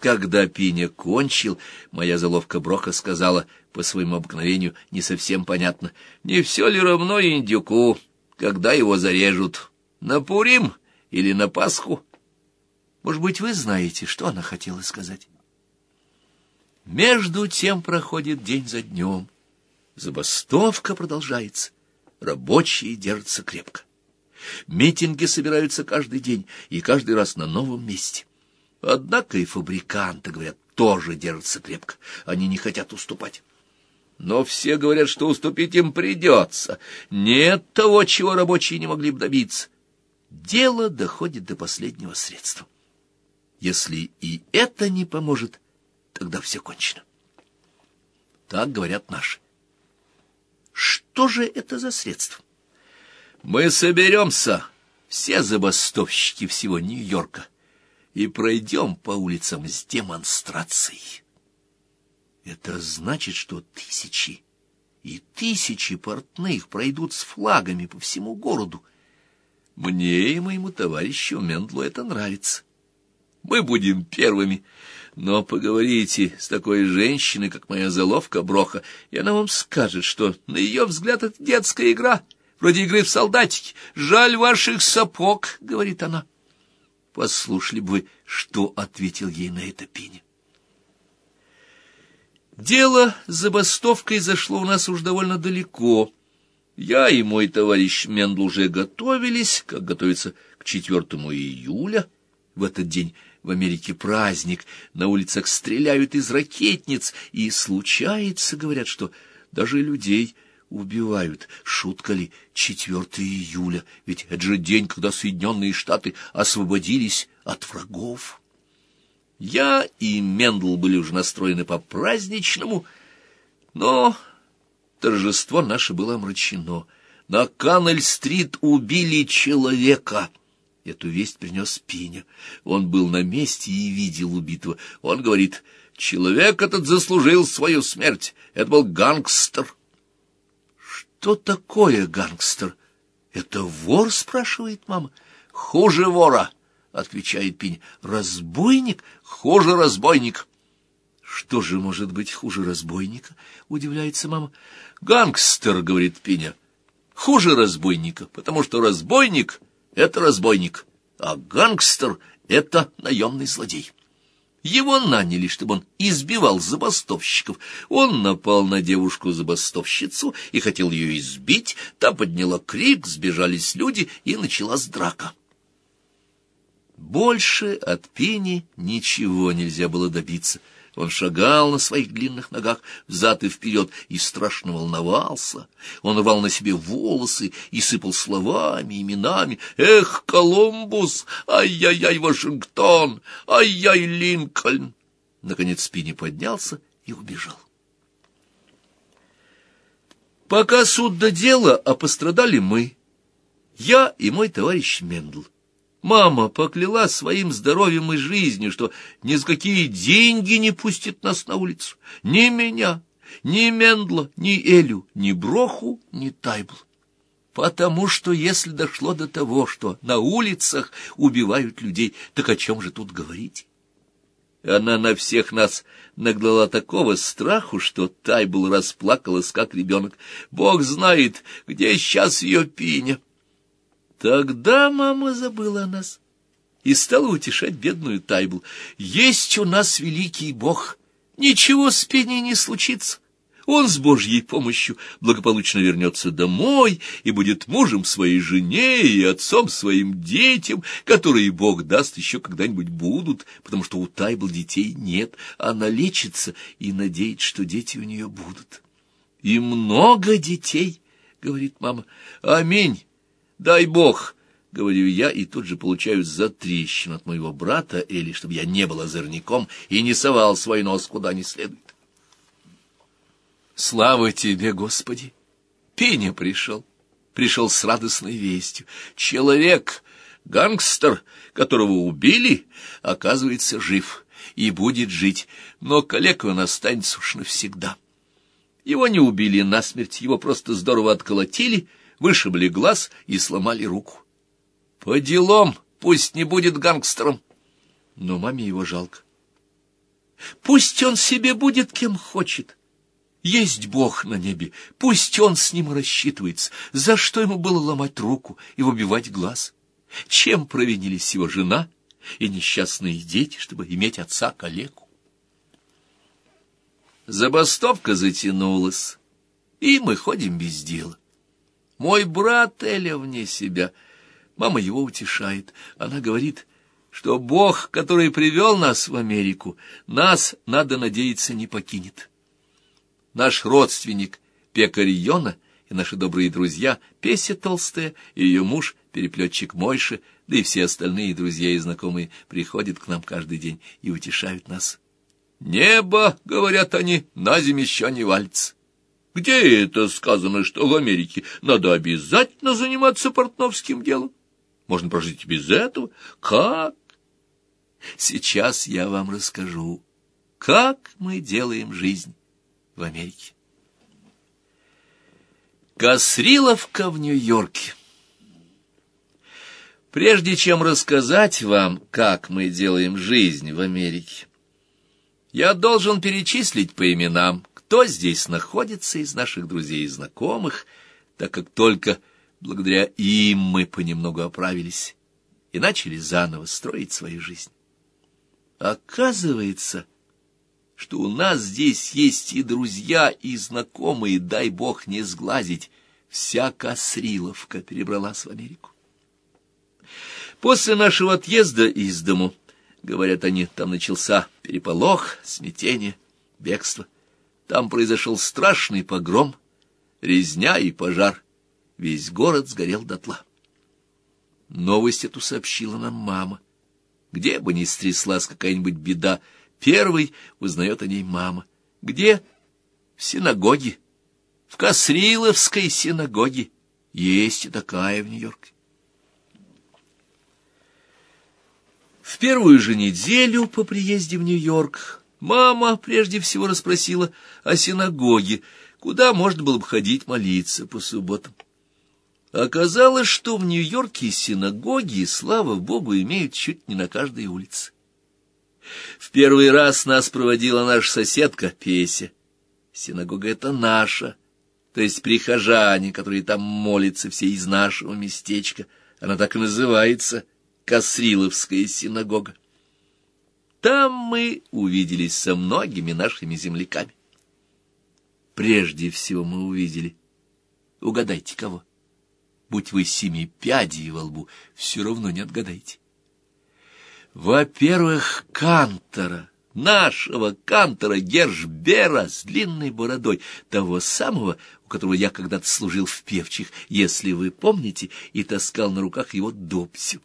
Когда Пиня кончил, моя заловка Броха сказала, по своему обыкновению, не совсем понятно, не все ли равно индюку, когда его зарежут, на Пурим или на Пасху? Может быть, вы знаете, что она хотела сказать? Между тем проходит день за днем. Забастовка продолжается. Рабочие держатся крепко. Митинги собираются каждый день и каждый раз на новом месте. Однако и фабриканты, говорят, тоже держатся крепко. Они не хотят уступать. Но все говорят, что уступить им придется. Нет того, чего рабочие не могли бы добиться. Дело доходит до последнего средства. Если и это не поможет, тогда все кончено. Так говорят наши. Что же это за средство? Мы соберемся, все забастовщики всего Нью-Йорка, и пройдем по улицам с демонстрацией. Это значит, что тысячи и тысячи портных пройдут с флагами по всему городу. Мне и моему товарищу Мендлу это нравится. Мы будем первыми. Но поговорите с такой женщиной, как моя заловка Броха, и она вам скажет, что, на ее взгляд, это детская игра, вроде игры в солдатики. «Жаль ваших сапог», — говорит она. Послушали бы что ответил ей на это Пиня. Дело с забастовкой зашло у нас уж довольно далеко. Я и мой товарищ Мендл уже готовились, как готовиться к 4 июля. В этот день в Америке праздник, на улицах стреляют из ракетниц, и случается, говорят, что даже людей убивают. Шутка ли, 4 июля, ведь это же день, когда Соединенные Штаты освободились от врагов. Я и Мендл были уже настроены по-праздничному, но торжество наше было омрачено. На Каннель-стрит убили человека. Эту весть принес Пиня. Он был на месте и видел убитого. Он говорит, человек этот заслужил свою смерть. Это был гангстер. «Что такое гангстер? Это вор?» — спрашивает мама. «Хуже вора», — отвечает Пинь. «Разбойник? Хуже разбойник». «Что же может быть хуже разбойника?» — удивляется мама. «Гангстер», — говорит Пиня. «Хуже разбойника, потому что разбойник — это разбойник, а гангстер — это наемный злодей». Его наняли, чтобы он избивал забастовщиков. Он напал на девушку-забастовщицу и хотел ее избить. Та подняла крик, сбежались люди, и началась драка. Больше от пени ничего нельзя было добиться — он шагал на своих длинных ногах взад и вперед и страшно волновался. Он рвал на себе волосы и сыпал словами, именами. «Эх, Колумбус! Ай-яй-яй, Вашингтон! Ай-яй, Линкольн!» Наконец Спини поднялся и убежал. Пока суд до дела, а пострадали мы. Я и мой товарищ Мендл. Мама покляла своим здоровьем и жизнью, что ни за какие деньги не пустит нас на улицу. Ни меня, ни Мендла, ни Элю, ни Броху, ни Тайбл. Потому что если дошло до того, что на улицах убивают людей, так о чем же тут говорить? Она на всех нас нагнала такого страху, что Тайбл расплакалась, как ребенок. Бог знает, где сейчас ее пиня. Тогда мама забыла о нас и стала утешать бедную Тайбл. «Есть у нас великий Бог, ничего с Пеней не случится. Он с Божьей помощью благополучно вернется домой и будет мужем своей жене и отцом своим детям, которые Бог даст еще когда-нибудь будут, потому что у Тайбл детей нет. Она лечится и надеется, что дети у нее будут. И много детей, — говорит мама. Аминь. Дай бог, — говорю я, и тут же получаю затрещину от моего брата Эли, чтобы я не был озорником и не совал свой нос куда не следует. Слава тебе, Господи! Пеня пришел, пришел с радостной вестью. Человек, гангстер, которого убили, оказывается жив и будет жить, но калека он останется уж навсегда. Его не убили насмерть, его просто здорово отколотили — вышибли глаз и сломали руку. По делам, пусть не будет гангстером. Но маме его жалко. Пусть он себе будет кем хочет. Есть Бог на небе, пусть он с ним рассчитывается. За что ему было ломать руку и выбивать глаз? Чем провинились его жена и несчастные дети, чтобы иметь отца-калеку? Забастовка затянулась, и мы ходим без дела. Мой брат Эля вне себя. Мама его утешает. Она говорит, что Бог, который привел нас в Америку, нас, надо надеяться, не покинет. Наш родственник пекарь Йона и наши добрые друзья Песя Толстая и ее муж, переплетчик Мойши, да и все остальные друзья и знакомые приходят к нам каждый день и утешают нас. «Небо, — говорят они, — на зиме еще не валится. Где это сказано, что в Америке надо обязательно заниматься портновским делом? Можно прожить без этого? Как? Сейчас я вам расскажу, как мы делаем жизнь в Америке. Касриловка в Нью-Йорке. Прежде чем рассказать вам, как мы делаем жизнь в Америке, я должен перечислить по именам, кто здесь находится из наших друзей и знакомых, так как только благодаря им мы понемногу оправились и начали заново строить свою жизнь. Оказывается, что у нас здесь есть и друзья, и знакомые, дай бог не сглазить, вся Косриловка перебралась в Америку. После нашего отъезда из дому, говорят они, там начался переполох, смятение, бегство. Там произошел страшный погром, резня и пожар. Весь город сгорел дотла. Новость эту сообщила нам мама. Где бы ни стряслась какая-нибудь беда, Первый узнает о ней мама. Где? В синагоге. В Касриловской синагоге. Есть и такая в Нью-Йорке. В первую же неделю по приезде в Нью-Йорк мама прежде всего расспросила о синагоге, куда можно было бы ходить молиться по субботам. Оказалось, что в Нью-Йорке синагоги, слава Богу, имеют чуть не на каждой улице. В первый раз нас проводила наша соседка Песя. Синагога это наша, то есть прихожане, которые там молятся, все из нашего местечка. Она так и называется — Касриловская синагога. Там мы увиделись со многими нашими земляками. Прежде всего мы увидели, угадайте кого. Будь вы семи пядей во лбу, все равно не отгадаете. Во-первых, Кантора, нашего Кантора Гершбера с длинной бородой, того самого, у которого я когда-то служил в певчих, если вы помните, и таскал на руках его допсю.